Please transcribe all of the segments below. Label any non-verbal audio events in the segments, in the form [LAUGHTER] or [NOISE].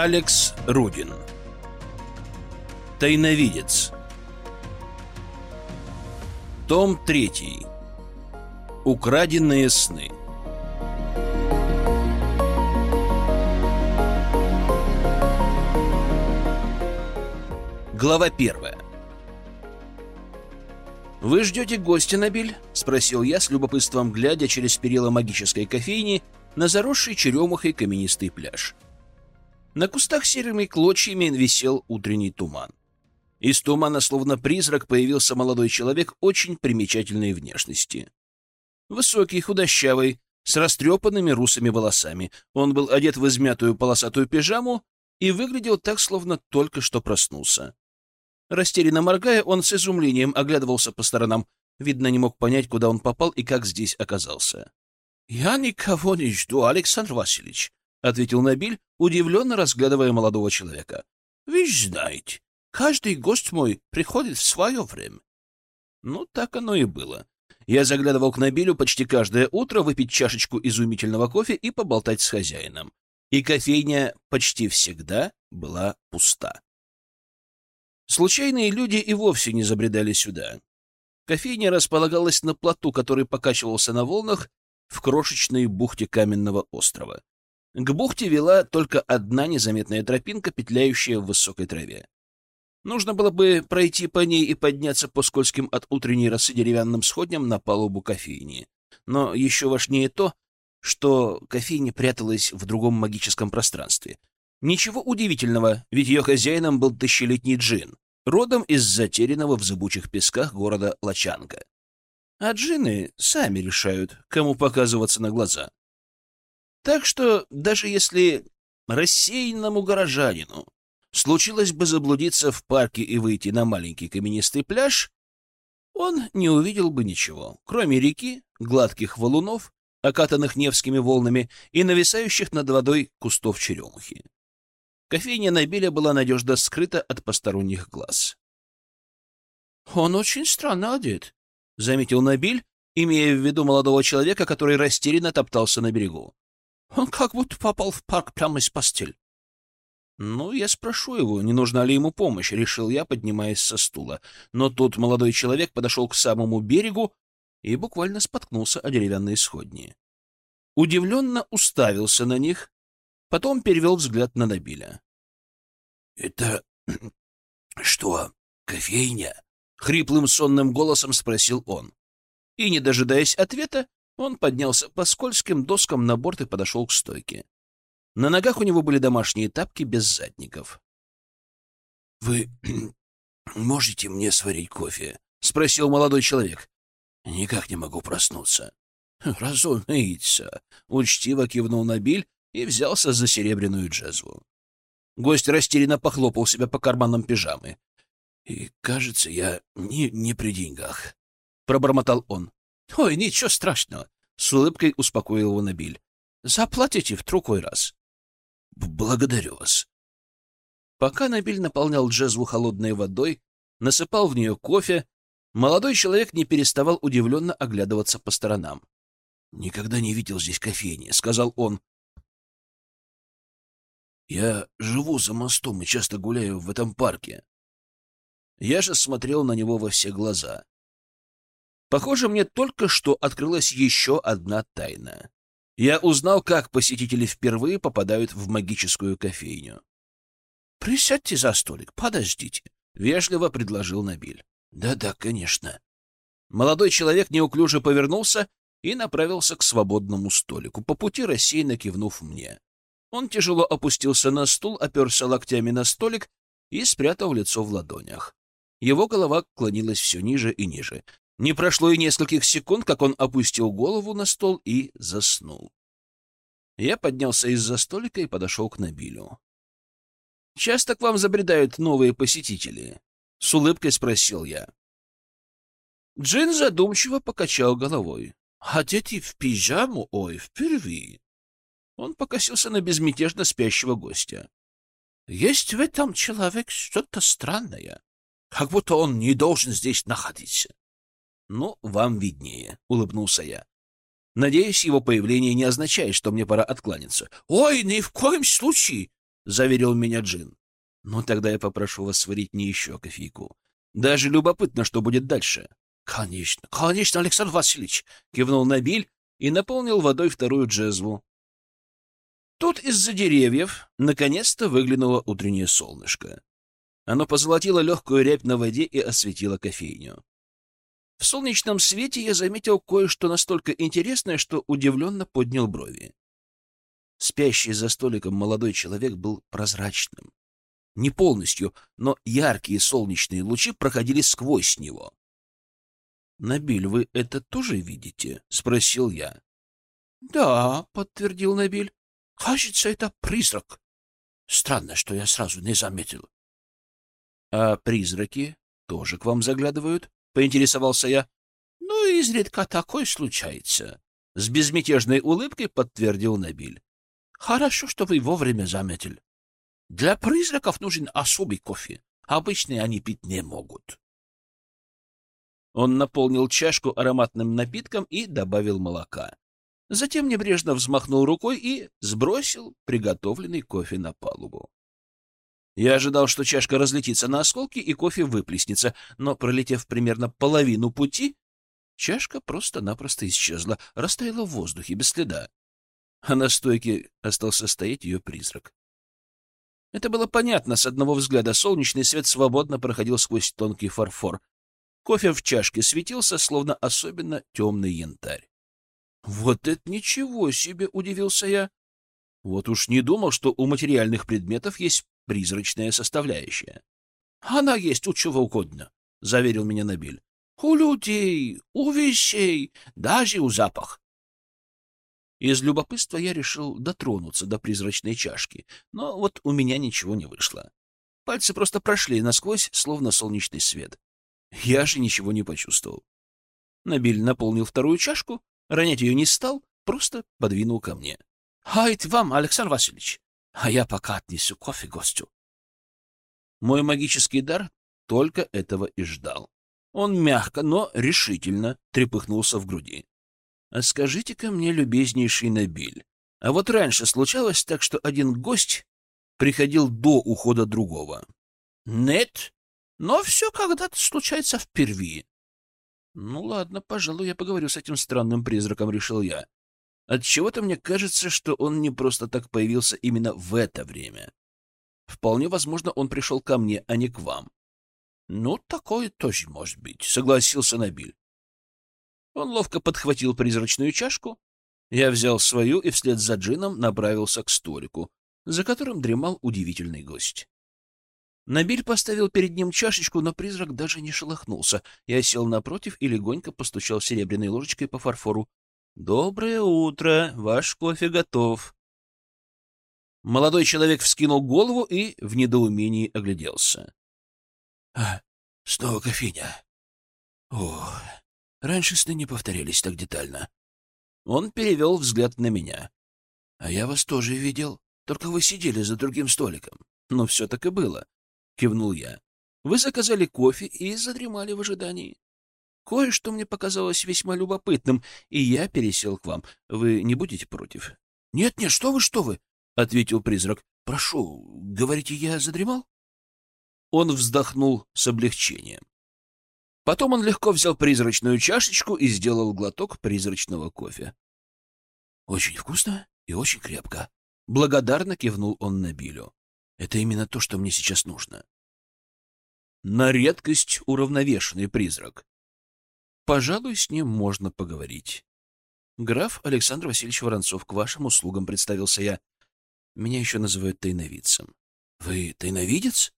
Алекс Рудин. Тайновидец. Том 3 Украденные сны. Глава первая. «Вы ждете гостя, Набиль?» — спросил я с любопытством, глядя через перила магической кофейни на заросший черемухой каменистый пляж. — на кустах серыми клочьями висел утренний туман. Из тумана, словно призрак, появился молодой человек очень примечательной внешности. Высокий, худощавый, с растрепанными русыми волосами. Он был одет в измятую полосатую пижаму и выглядел так, словно только что проснулся. Растерянно моргая, он с изумлением оглядывался по сторонам. Видно, не мог понять, куда он попал и как здесь оказался. — Я никого не жду, Александр Васильевич, — ответил Набиль, удивленно разглядывая молодого человека. — Вы знаете, каждый гость мой приходит в свое время. Ну, так оно и было. Я заглядывал к Набилю почти каждое утро выпить чашечку изумительного кофе и поболтать с хозяином. И кофейня почти всегда была пуста. Случайные люди и вовсе не забредали сюда. Кофейня располагалась на плоту, который покачивался на волнах в крошечной бухте каменного острова. К бухте вела только одна незаметная тропинка, петляющая в высокой траве. Нужно было бы пройти по ней и подняться по скользким от утренней росы деревянным сходням на палубу кофейни. Но еще важнее то, что кофейня пряталась в другом магическом пространстве. Ничего удивительного, ведь ее хозяином был тысячелетний джин, родом из затерянного в зыбучих песках города Лачанга. А джины сами решают, кому показываться на глаза. Так что даже если рассеянному горожанину случилось бы заблудиться в парке и выйти на маленький каменистый пляж, он не увидел бы ничего, кроме реки, гладких валунов, окатанных Невскими волнами и нависающих над водой кустов черемухи. Кофейня Набиля была надежно скрыта от посторонних глаз. «Он очень странно одет», — заметил Набиль, имея в виду молодого человека, который растерянно топтался на берегу. Он как будто попал в парк прямо из постель. «Ну, я спрошу его, не нужна ли ему помощь», — решил я, поднимаясь со стула. Но тут молодой человек подошел к самому берегу и буквально споткнулся о деревянные сходни. Удивленно уставился на них, потом перевел взгляд на Набиля. «Это [CLEARS THROAT] что, кофейня?» — хриплым сонным голосом спросил он. И, не дожидаясь ответа, он поднялся по скользким доскам на борт и подошел к стойке. На ногах у него были домашние тапки без задников. — Вы [CLEARS THROAT] можете мне сварить кофе? — спросил молодой человек. — Никак не могу проснуться. — Разумеется, — учтиво кивнул Набиль и взялся за серебряную джезву. Гость растерянно похлопал себя по карманам пижамы. — И, кажется, я не, не при деньгах, — пробормотал он. — Ой, ничего страшного, — с улыбкой успокоил его Набиль. — Заплатите в другой раз. — Благодарю вас. Пока Набиль наполнял джезву холодной водой, насыпал в нее кофе, молодой человек не переставал удивленно оглядываться по сторонам. — Никогда не видел здесь кофейни, — сказал он. — Я живу за мостом и часто гуляю в этом парке. Я же смотрел на него во все глаза. Похоже, мне только что открылась еще одна тайна. Я узнал, как посетители впервые попадают в магическую кофейню. — Присядьте за столик, подождите, — вежливо предложил Набиль. Да — Да-да, конечно. Молодой человек неуклюже повернулся и направился к свободному столику, по пути рассеянно кивнув мне. Он тяжело опустился на стул, оперся локтями на столик и спрятал лицо в ладонях. Его голова клонилась все ниже и ниже. Не прошло и нескольких секунд, как он опустил голову на стол и заснул. Я поднялся из-за столика и подошел к Набилю. «Часто к вам забредают новые посетители?» — с улыбкой спросил я. Джин задумчиво покачал головой. «А дети в пижаму? Ой, впервые!» Он покосился на безмятежно спящего гостя. «Есть в этом человек что-то странное, как будто он не должен здесь находиться. «Ну, вам виднее», — улыбнулся я. «Надеюсь, его появление не означает, что мне пора откланяться». «Ой, ни в коем случае!» — заверил меня Джин. «Ну, тогда я попрошу вас сварить мне еще кофейку. Даже любопытно, что будет дальше». «Конечно, конечно, Александр Васильевич!» — кивнул Набиль и наполнил водой вторую джезву. Тут из-за деревьев наконец-то выглянуло утреннее солнышко. Оно позолотило легкую рябь на воде и осветило кофейню. В солнечном свете я заметил кое-что настолько интересное, что удивленно поднял брови. Спящий за столиком молодой человек был прозрачным. Не полностью, но яркие солнечные лучи проходили сквозь него. «Набиль, вы это тоже видите?» — спросил я. «Да», — подтвердил Набиль. «Кажется, это призрак. Странно, что я сразу не заметил». «А призраки тоже к вам заглядывают?» — поинтересовался я. «Ну, изредка такое случается», — с безмятежной улыбкой подтвердил Набиль. «Хорошо, что вы вовремя заметили. Для призраков нужен особый кофе. Обычные они пить не могут». Он наполнил чашку ароматным напитком и добавил молока. Затем небрежно взмахнул рукой и сбросил приготовленный кофе на палубу. Я ожидал, что чашка разлетится на осколки и кофе выплеснется, но, пролетев примерно половину пути, чашка просто-напросто исчезла, растаяла в воздухе без следа. А на стойке остался стоять ее призрак. Это было понятно с одного взгляда. Солнечный свет свободно проходил сквозь тонкий фарфор, Кофе в чашке светился, словно особенно темный янтарь. «Вот это ничего себе!» — удивился я. Вот уж не думал, что у материальных предметов есть призрачная составляющая. «Она есть у чего угодно», — заверил меня Набиль. «У людей, у вещей, даже у запах». Из любопытства я решил дотронуться до призрачной чашки, но вот у меня ничего не вышло. Пальцы просто прошли насквозь, словно солнечный свет. Я же ничего не почувствовал. Набиль наполнил вторую чашку, ронять ее не стал, просто подвинул ко мне. — Хайт вам, Александр Васильевич, а я пока отнесу кофе гостю. Мой магический дар только этого и ждал. Он мягко, но решительно трепыхнулся в груди. — А скажите-ка мне, любезнейший Набиль, а вот раньше случалось так, что один гость приходил до ухода другого? — Нет, но все когда-то случается впервые. Ну ладно, пожалуй, я поговорю с этим странным призраком, решил я. Отчего-то мне кажется, что он не просто так появился именно в это время. Вполне возможно, он пришел ко мне, а не к вам. Ну, такое тоже может быть, согласился Набиль. Он ловко подхватил призрачную чашку. Я взял свою и вслед за джином направился к столику, за которым дремал удивительный гость. Набиль поставил перед ним чашечку, но призрак даже не шелохнулся. Я сел напротив и легонько постучал серебряной ложечкой по фарфору. «Доброе утро! Ваш кофе готов!» Молодой человек вскинул голову и в недоумении огляделся. «А, снова кофейня. О, раньше сны не повторялись так детально». Он перевел взгляд на меня. «А я вас тоже видел, только вы сидели за другим столиком». «Ну, все так и было кивнул я. Вы заказали кофе и задремали в ожидании. Кое-что мне показалось весьма любопытным, и я пересел к вам. Вы не будете против? Нет, нет, что вы, что вы, ответил призрак. Прошу, говорите, я задремал? Он вздохнул с облегчением. Потом он легко взял призрачную чашечку и сделал глоток призрачного кофе. Очень вкусно и очень крепко. Благодарно кивнул он на Билю. Это именно то, что мне сейчас нужно. На редкость уравновешенный призрак. Пожалуй, с ним можно поговорить. Граф Александр Васильевич Воронцов, к вашим услугам представился я. Меня еще называют тайновидцем. Вы тайновидец?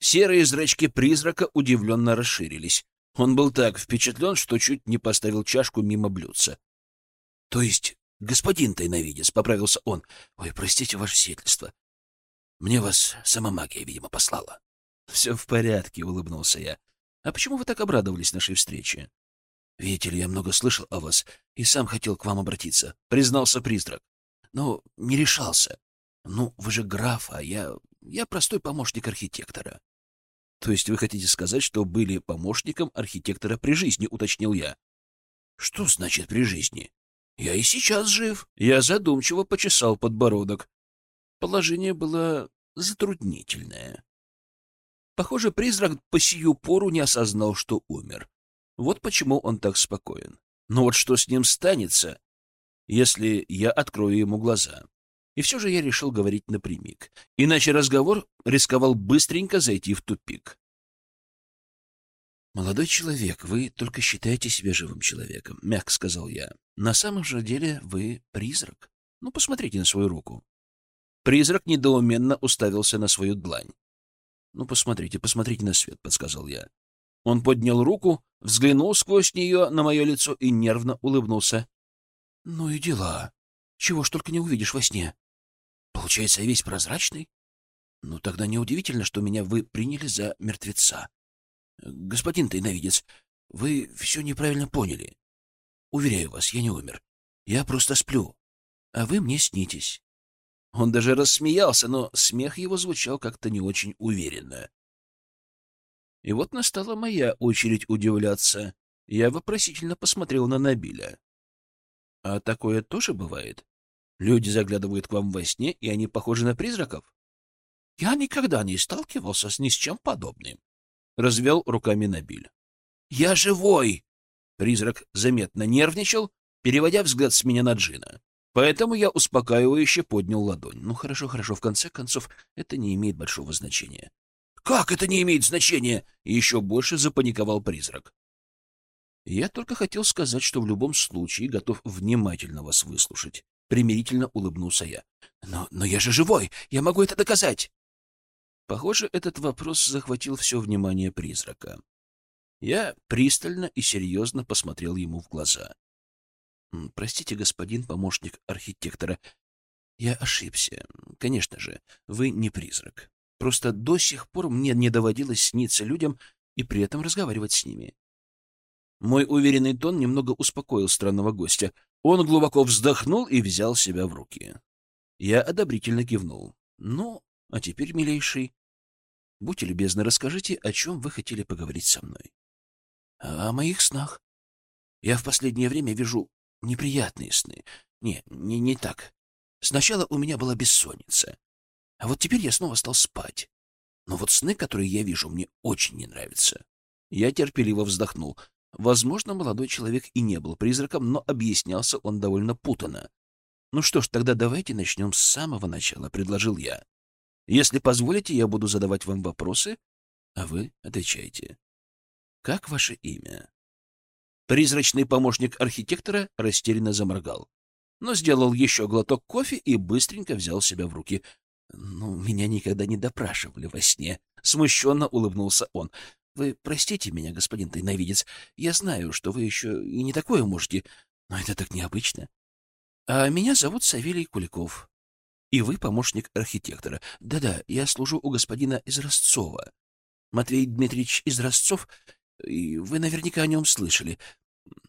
Серые зрачки призрака удивленно расширились. Он был так впечатлен, что чуть не поставил чашку мимо блюдца. — То есть, господин тайновидец, — поправился он. — Ой, простите, ваше сиятельство. Мне вас сама магия, видимо, послала. — Все в порядке, — улыбнулся я. — А почему вы так обрадовались нашей встрече? — Видите ли, я много слышал о вас и сам хотел к вам обратиться, — признался призрак. Но не решался. Ну, вы же граф, а я... я простой помощник архитектора. — То есть вы хотите сказать, что были помощником архитектора при жизни, — уточнил я. — Что значит при жизни? Я и сейчас жив. Я задумчиво почесал подбородок. Положение было затруднительное. Похоже, призрак по сию пору не осознал, что умер. Вот почему он так спокоен. Но вот что с ним станется, если я открою ему глаза? И все же я решил говорить напрямик. Иначе разговор рисковал быстренько зайти в тупик. «Молодой человек, вы только считаете себя живым человеком», — мягко сказал я. «На самом же деле вы призрак. Ну, посмотрите на свою руку». Призрак недоуменно уставился на свою длань. «Ну, посмотрите, посмотрите на свет», — подсказал я. Он поднял руку, взглянул сквозь нее на мое лицо и нервно улыбнулся. «Ну и дела. Чего ж только не увидишь во сне. Получается, весь прозрачный? Ну, тогда неудивительно, что меня вы приняли за мертвеца. Господин тайновидец, вы все неправильно поняли. Уверяю вас, я не умер. Я просто сплю, а вы мне снитесь. Он даже рассмеялся, но смех его звучал как-то не очень уверенно. И вот настала моя очередь удивляться. Я вопросительно посмотрел на Набиля. — А такое тоже бывает? Люди заглядывают к вам во сне, и они похожи на призраков? — Я никогда не сталкивался с ни с чем подобным, — развел руками Набиль. — Я живой! Призрак заметно нервничал, переводя взгляд с меня на Джина. Поэтому я успокаивающе поднял ладонь. Ну хорошо, хорошо, в конце концов, это не имеет большого значения. «Как это не имеет значения?» — еще больше запаниковал призрак. Я только хотел сказать, что в любом случае готов внимательно вас выслушать. Примирительно улыбнулся я. Но, но я же живой! Я могу это доказать! Похоже, этот вопрос захватил все внимание призрака. Я пристально и серьезно посмотрел ему в глаза. «Простите, господин помощник архитектора, я ошибся. Конечно же, вы не призрак. Просто до сих пор мне не доводилось сниться людям и при этом разговаривать с ними». Мой уверенный тон немного успокоил странного гостя. Он глубоко вздохнул и взял себя в руки. Я одобрительно кивнул. «Ну, а теперь, милейший, будьте любезны, расскажите, о чем вы хотели поговорить со мной». «О моих снах. Я в последнее время вижу неприятные сны. Не, не, не так. Сначала у меня была бессонница. А вот теперь я снова стал спать. Но вот сны, которые я вижу, мне очень не нравятся». Я терпеливо вздохнул. Возможно, молодой человек и не был призраком, но объяснялся он довольно путанно. «Ну что ж, тогда давайте начнем с самого начала», — предложил я. «Если позволите, я буду задавать вам вопросы, а вы отвечайте. Как ваше имя?» Призрачный помощник архитектора растерянно заморгал, но сделал еще глоток кофе и быстренько взял себя в руки. «Ну, меня никогда не допрашивали во сне», — смущенно улыбнулся он. Вы простите меня, господин тайновидец. Я знаю, что вы еще и не такое можете, но это так необычно. А меня зовут Савелий Куликов. И вы помощник архитектора. Да-да, я служу у господина Изразцова. Матвей Дмитриевич Изразцов, и вы наверняка о нем слышали.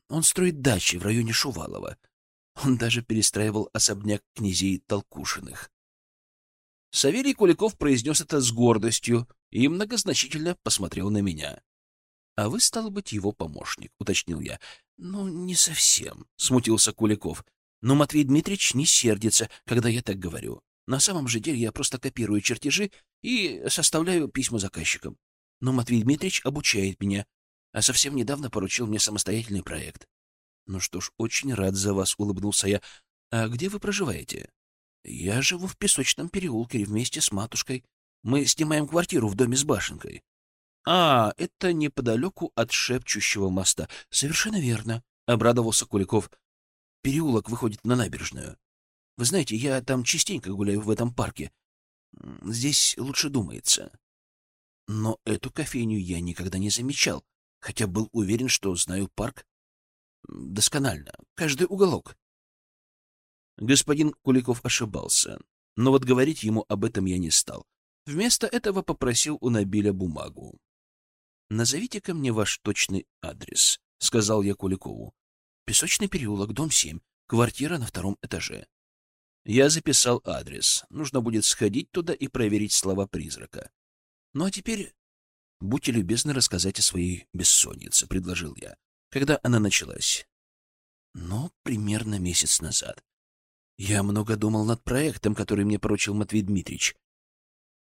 Он строит дачи в районе Шувалова. Он даже перестраивал особняк князей Толкушиных. Савелий Куликов произнес это с гордостью, и многозначительно посмотрел на меня. — А вы, стало быть, его помощник, — уточнил я. — Ну, не совсем, — смутился Куликов. — Но Матвей Дмитриевич не сердится, когда я так говорю. На самом же деле я просто копирую чертежи и составляю письма заказчикам. Но Матвей Дмитриевич обучает меня, а совсем недавно поручил мне самостоятельный проект. — Ну что ж, очень рад за вас, — улыбнулся я. — А где вы проживаете? — Я живу в Песочном переулке вместе с матушкой. Мы снимаем квартиру в доме с башенкой. А, это неподалеку от шепчущего моста. Совершенно верно, обрадовался Куликов. Переулок выходит на набережную. Вы знаете, я там частенько гуляю в этом парке. Здесь лучше думается. Но эту кофейню я никогда не замечал, хотя был уверен, что знаю парк досконально, каждый уголок. Господин Куликов ошибался, но вот говорить ему об этом я не стал. Вместо этого попросил у Набиля бумагу. «Назовите-ка мне ваш точный адрес», — сказал я Куликову. «Песочный переулок, дом 7, квартира на втором этаже». Я записал адрес. Нужно будет сходить туда и проверить слова призрака. Ну а теперь будьте любезны рассказать о своей бессоннице, — предложил я. Когда она началась? Ну, примерно месяц назад. Я много думал над проектом, который мне поручил Матвей Дмитриевич.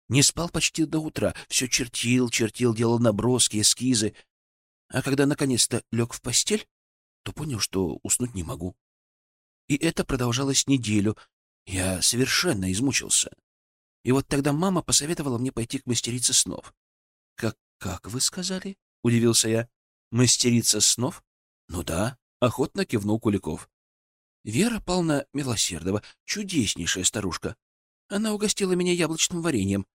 Не спал почти до утра, все чертил, чертил, делал наброски, эскизы. А когда наконец-то лег в постель, то понял, что уснуть не могу. И это продолжалось неделю. Я совершенно измучился. И вот тогда мама посоветовала мне пойти к мастерице снов. «Как, как вы сказали?» — удивился я. «Мастерица снов?» «Ну да», — охотно кивнул Куликов. Вера Павловна Милосердова, чудеснейшая старушка. Она угостила меня яблочным вареньем,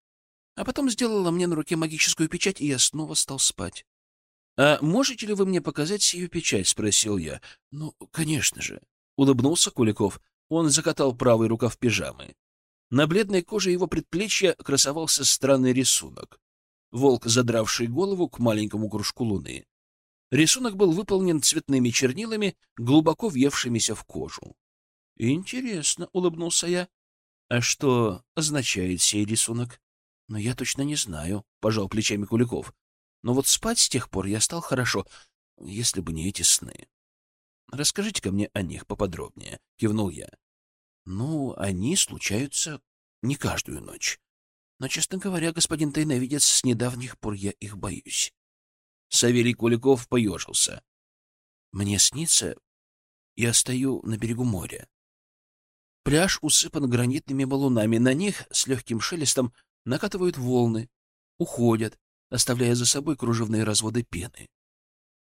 а потом сделала мне на руке магическую печать, и я снова стал спать. — А можете ли вы мне показать сию печать? — спросил я. — Ну, конечно же. Улыбнулся Куликов. Он закатал правый рукав пижамы. На бледной коже его предплечья красовался странный рисунок. Волк, задравший голову к маленькому кружку луны. Рисунок был выполнен цветными чернилами, глубоко въевшимися в кожу. «Интересно», — улыбнулся я. «А что означает сей рисунок?» «Но я точно не знаю», — пожал плечами Куликов. «Но вот спать с тех пор я стал хорошо, если бы не эти сны». «Расскажите-ка мне о них поподробнее», — кивнул я. «Ну, они случаются не каждую ночь. Но, честно говоря, господин тайновидец, с недавних пор я их боюсь. Савелий Куликов поежился. Мне снится, я стою на берегу моря. Пляж усыпан гранитными валунами, на них с легким шелестом накатывают волны, уходят, оставляя за собой кружевные разводы пены.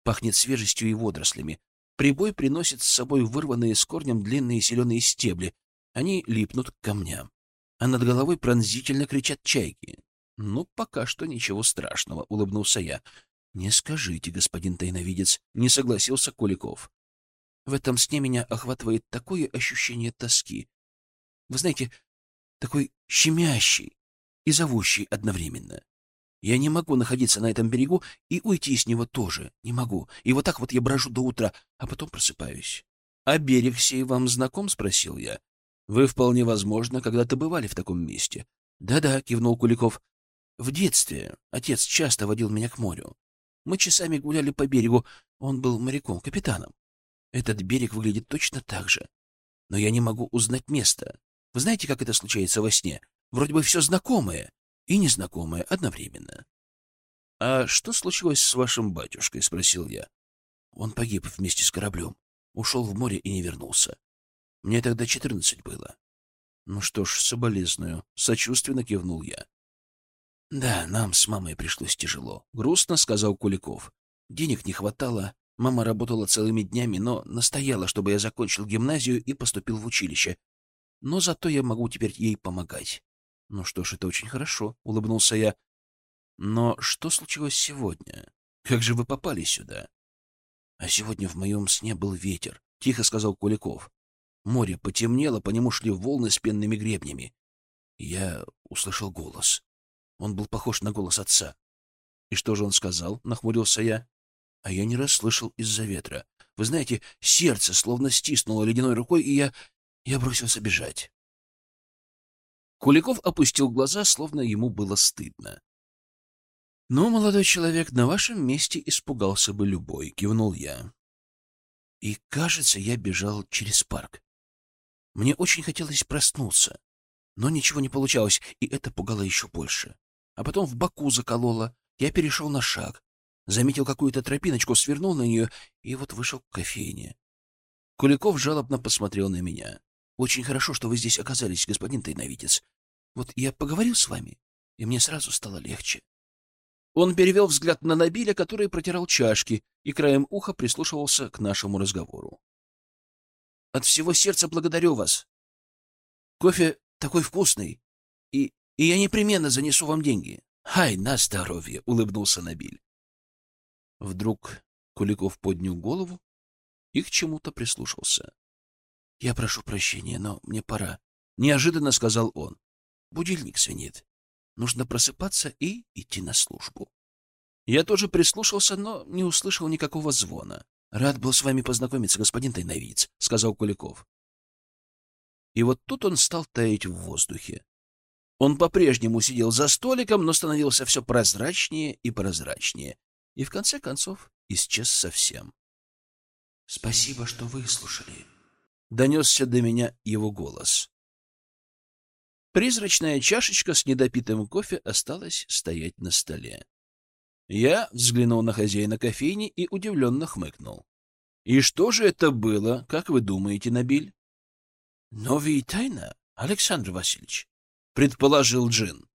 Пахнет свежестью и водорослями. Прибой приносит с собой вырванные с корнем длинные зеленые стебли. Они липнут к камням. А над головой пронзительно кричат чайки. «Ну, пока что ничего страшного», — улыбнулся я. «Не скажите, господин тайновидец», — не согласился Куликов. «В этом сне меня охватывает такое ощущение тоски. Вы знаете, такой щемящий и зовущий одновременно. Я не могу находиться на этом берегу и уйти с него тоже не могу. И вот так вот я брожу до утра, а потом просыпаюсь. — А берег сей вам знаком? — спросил я. — Вы вполне возможно когда-то бывали в таком месте. Да — Да-да, — кивнул Куликов. — В детстве отец часто водил меня к морю. Мы часами гуляли по берегу. Он был моряком, капитаном. Этот берег выглядит точно так же. Но я не могу узнать место. Вы знаете, как это случается во сне? Вроде бы все знакомое и незнакомое одновременно. — А что случилось с вашим батюшкой? — спросил я. Он погиб вместе с кораблем. Ушел в море и не вернулся. Мне тогда четырнадцать было. Ну что ж, соболезную. Сочувственно кивнул я. Да, нам с мамой пришлось тяжело. Грустно сказал Куликов. Денег не хватало. Мама работала целыми днями, но настояла, чтобы я закончил гимназию и поступил в училище. Но зато я могу теперь ей помогать. Ну что ж, это очень хорошо, улыбнулся я. Но что случилось сегодня? Как же вы попали сюда? А сегодня в моем сне был ветер, тихо сказал Куликов. Море потемнело, по нему шли волны с пенными гребнями. Я услышал голос. Он был похож на голос отца. «И что же он сказал?» — нахмурился я. А я не расслышал из-за ветра. Вы знаете, сердце словно стиснуло ледяной рукой, и я... я бросился бежать. Куликов опустил глаза, словно ему было стыдно. «Ну, молодой человек, на вашем месте испугался бы любой», — кивнул я. И, кажется, я бежал через парк. Мне очень хотелось проснуться, но ничего не получалось, и это пугало еще больше а потом в боку заколола. Я перешел на шаг, заметил какую-то тропиночку, свернул на нее и вот вышел к кофейне. Куликов жалобно посмотрел на меня. «Очень хорошо, что вы здесь оказались, господин тайновидец. Вот я поговорил с вами, и мне сразу стало легче». Он перевел взгляд на Набиля, который протирал чашки, и краем уха прислушивался к нашему разговору. «От всего сердца благодарю вас. Кофе такой вкусный, и и я непременно занесу вам деньги. Хай, на здоровье, — улыбнулся Набиль. Вдруг Куликов поднял голову и к чему-то прислушался. — Я прошу прощения, но мне пора, — неожиданно сказал он. Будильник звенит. Нужно просыпаться и идти на службу. Я тоже прислушался, но не услышал никакого звона. — Рад был с вами познакомиться, господин тайновиц, — сказал Куликов. И вот тут он стал таять в воздухе. Он по-прежнему сидел за столиком, но становился все прозрачнее и прозрачнее. И в конце концов исчез совсем. «Спасибо, что выслушали», донесся до меня его голос. Призрачная чашечка с недопитым кофе осталась стоять на столе. Я взглянул на хозяина кофейни и удивленно хмыкнул. «И что же это было, как вы думаете, Набиль?» «Новая тайна, Александр Васильевич», — предположил Джин.